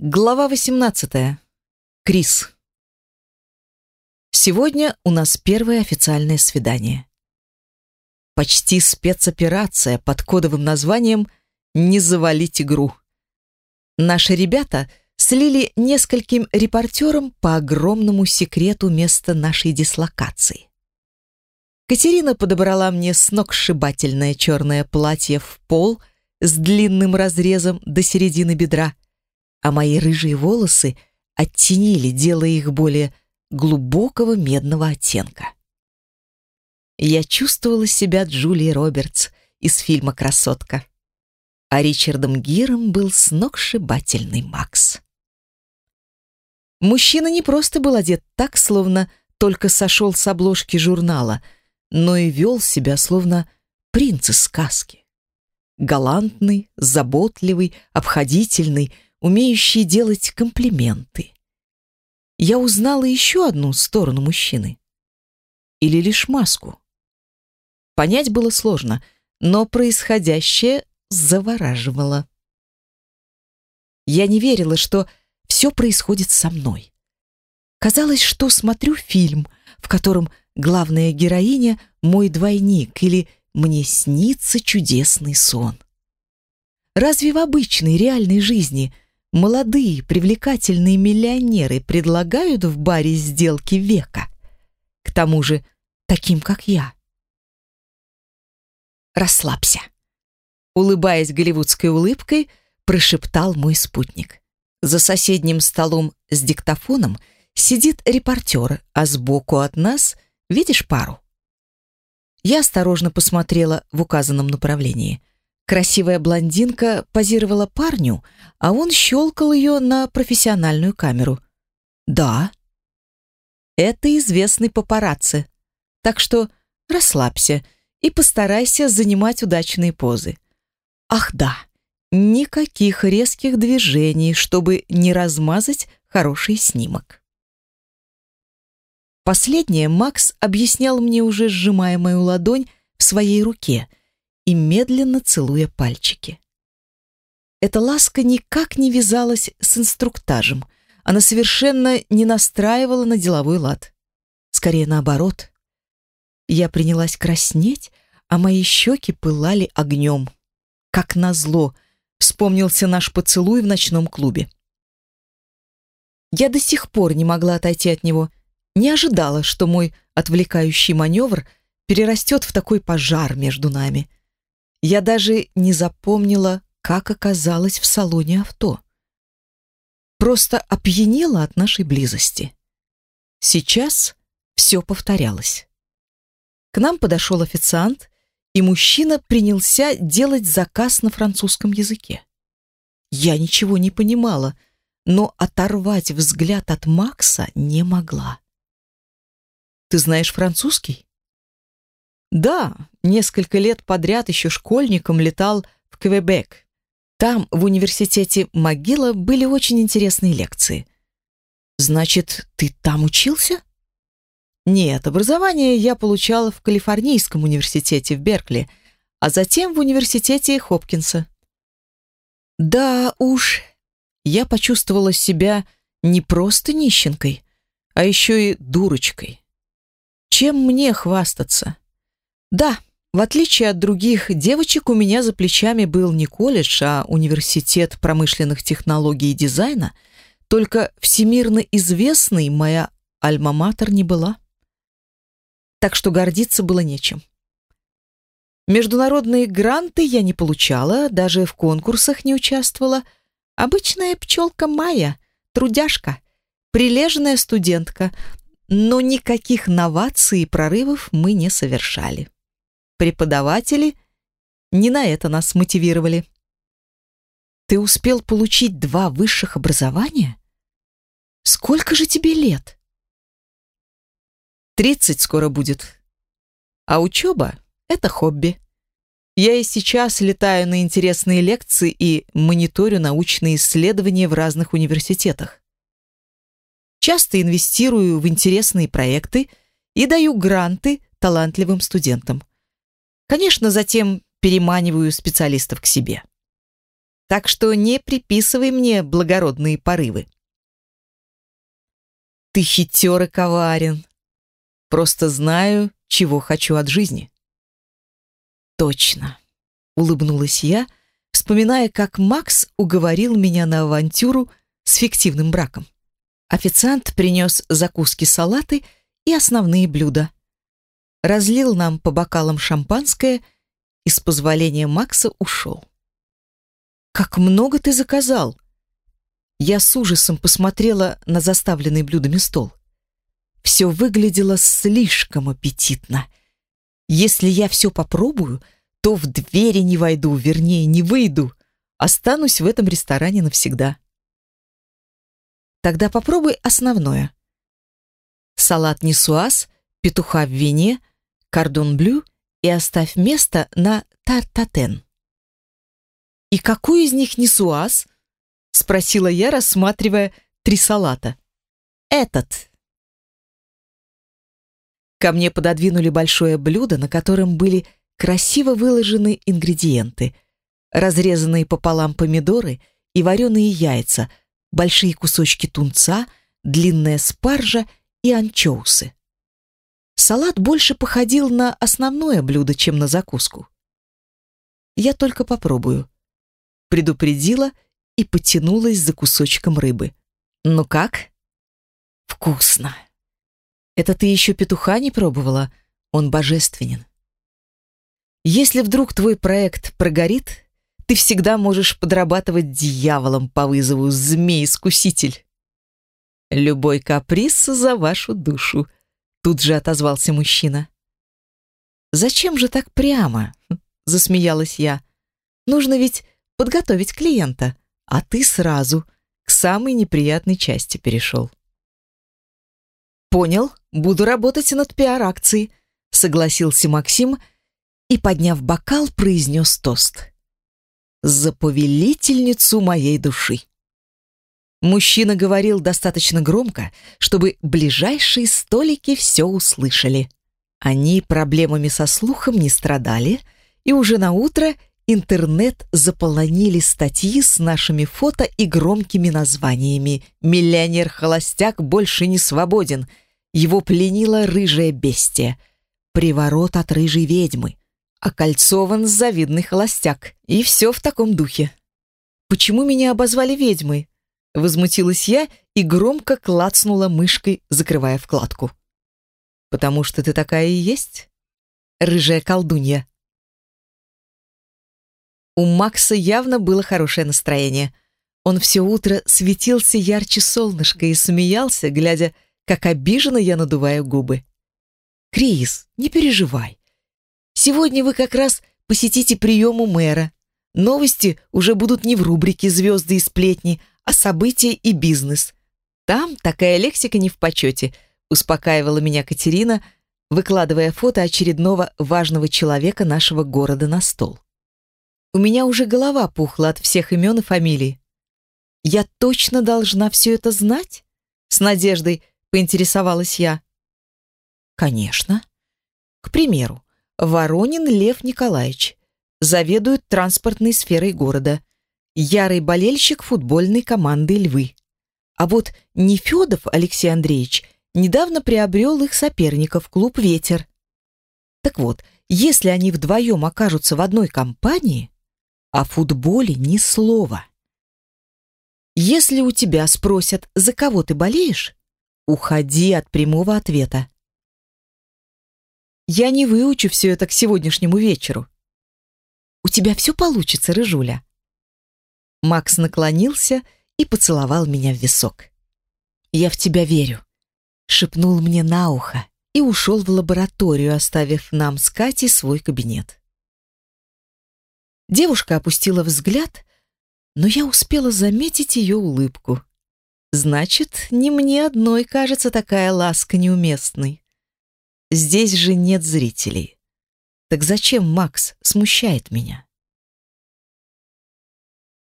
Глава 18. Крис. Сегодня у нас первое официальное свидание. Почти спецоперация под кодовым названием «Не завалить игру». Наши ребята слили нескольким репортерам по огромному секрету места нашей дислокации. Катерина подобрала мне сногсшибательное черное платье в пол с длинным разрезом до середины бедра, а мои рыжие волосы оттенили, делая их более глубокого медного оттенка. Я чувствовала себя Джулией Робертс из фильма «Красотка», а Ричардом Гиром был сногсшибательный Макс. Мужчина не просто был одет так, словно только сошел с обложки журнала, но и вел себя, словно принц из сказки. Галантный, заботливый, обходительный — умеющий делать комплименты. Я узнала еще одну сторону мужчины. Или лишь маску. Понять было сложно, но происходящее завораживало. Я не верила, что все происходит со мной. Казалось, что смотрю фильм, в котором главная героиня — мой двойник или «Мне снится чудесный сон». Разве в обычной реальной жизни — молодые привлекательные миллионеры предлагают в баре сделки века. К тому же таким, как я. «Расслабься», — улыбаясь голливудской улыбкой, прошептал мой спутник. За соседним столом с диктофоном сидит репортер, а сбоку от нас видишь пару. Я осторожно посмотрела в указанном направлении. Красивая блондинка позировала парню, а он щелкал ее на профессиональную камеру. Да, это известный папарацци. Так что расслабься и постарайся занимать удачные позы. Ах да, никаких резких движений, чтобы не размазать хороший снимок. Последнее Макс объяснял мне уже сжимая мою ладонь в своей руке – и медленно целуя пальчики. Эта ласка никак не вязалась с инструктажем. Она совершенно не настраивала на деловой лад. Скорее наоборот. Я принялась краснеть, а мои щеки пылали огнем. Как назло, вспомнился наш поцелуй в ночном клубе. Я до сих пор не могла отойти от него, не ожидала, что мой отвлекающий маневр перерастет в такой пожар между нами. Я даже не запомнила, как оказалась в салоне авто. Просто опьянела от нашей близости. Сейчас все повторялось. К нам подошел официант, и мужчина принялся делать заказ на французском языке. Я ничего не понимала, но оторвать взгляд от Макса не могла. «Ты знаешь французский?» Да, несколько лет подряд еще школьником летал в Квебек. Там, в университете Могила, были очень интересные лекции. Значит, ты там учился? Нет, образование я получала в Калифорнийском университете в Беркли, а затем в университете Хопкинса. Да уж, я почувствовала себя не просто нищенкой, а еще и дурочкой. Чем мне хвастаться? Да, в отличие от других девочек, у меня за плечами был не колледж, а университет промышленных технологий и дизайна, только всемирно известный моя альма-матер не была. Так что гордиться было нечем. Международные гранты я не получала, даже в конкурсах не участвовала. Обычная пчелка Майя, трудяжка, прилежная студентка, но никаких новаций и прорывов мы не совершали. Преподаватели не на это нас мотивировали. Ты успел получить два высших образования? Сколько же тебе лет? Тридцать скоро будет. А учеба — это хобби. Я и сейчас летаю на интересные лекции и мониторю научные исследования в разных университетах. Часто инвестирую в интересные проекты и даю гранты талантливым студентам. Конечно, затем переманиваю специалистов к себе. так что не приписывай мне благородные порывы. Ты хитер и коварен. Просто знаю, чего хочу от жизни. Точно, улыбнулась я, вспоминая, как Макс уговорил меня на авантюру с фиктивным браком. Официант принес закуски, салаты и основные блюда. Разлил нам по бокалам шампанское и с позволения Макса ушел. «Как много ты заказал!» Я с ужасом посмотрела на заставленный блюдами стол. Все выглядело слишком аппетитно. Если я все попробую, то в двери не войду, вернее, не выйду. Останусь в этом ресторане навсегда. Тогда попробуй основное. Салат нисуаз, петуха в вине, кордон блю и оставь место на тартатен. «И какой из них нисуаз?» — спросила я, рассматривая три салата. «Этот». Ко мне пододвинули большое блюдо, на котором были красиво выложены ингредиенты, разрезанные пополам помидоры и вареные яйца, большие кусочки тунца, длинная спаржа и анчоусы. Салат больше походил на основное блюдо, чем на закуску. Я только попробую. Предупредила и потянулась за кусочком рыбы. Ну как? Вкусно. Это ты еще петуха не пробовала? Он божественен. Если вдруг твой проект прогорит, ты всегда можешь подрабатывать дьяволом по вызову змей-искуситель. Любой каприз за вашу душу, тут же отозвался мужчина. Зачем же так прямо? засмеялась я. Нужно ведь подготовить клиента, а ты сразу к самой неприятной части перешел. Понял, буду работать над пиар-акцией, согласился Максим и, подняв бокал, произнес тост. «За повелительницу моей души». Мужчина говорил достаточно громко, чтобы ближайшие столики все услышали. Они проблемами со слухом не страдали, и уже на утро интернет заполонили статьи с нашими фото и громкими названиями «Миллионер-холостяк больше не свободен», «Его пленила рыжая бестия», «Приворот от рыжей ведьмы», окольцован завидный холостяк. И все в таком духе. «Почему меня обозвали ведьмой?» Возмутилась я и громко клацнула мышкой, закрывая вкладку. «Потому что ты такая и есть, рыжая колдунья». У Макса явно было хорошее настроение. Он все утро светился ярче солнышка и смеялся, глядя, как обиженно я надуваю губы. «Крис, не переживай. Сегодня вы как раз посетите прием у мэра. Новости уже будут не в рубрике «Звезды и сплетни», а «События и бизнес». Там такая лексика не в почете, успокаивала меня Катерина, выкладывая фото очередного важного человека нашего города на стол. У меня уже голова пухла от всех имен и фамилий. Я точно должна все это знать? С надеждой поинтересовалась я. Конечно. К примеру, Воронин Лев Николаевич. Заведует транспортной сферой города. Ярый болельщик футбольной команды «Львы». А вот Нефедов Алексей Андреевич недавно приобрел их соперников клуб «Ветер». Так вот, если они вдвоем окажутся в одной компании, о футболе ни слова. Если у тебя спросят, за кого ты болеешь, уходи от прямого ответа. Я не выучу все это к сегодняшнему вечеру. У тебя все получится, Рыжуля. Макс наклонился и поцеловал меня в висок. Я в тебя верю, шепнул мне на ухо и ушел в лабораторию, оставив нам с Катей свой кабинет. Девушка опустила взгляд, но я успела заметить ее улыбку. Значит, не мне одной кажется такая ласка неуместной. Здесь же нет зрителей. Так зачем Макс смущает меня?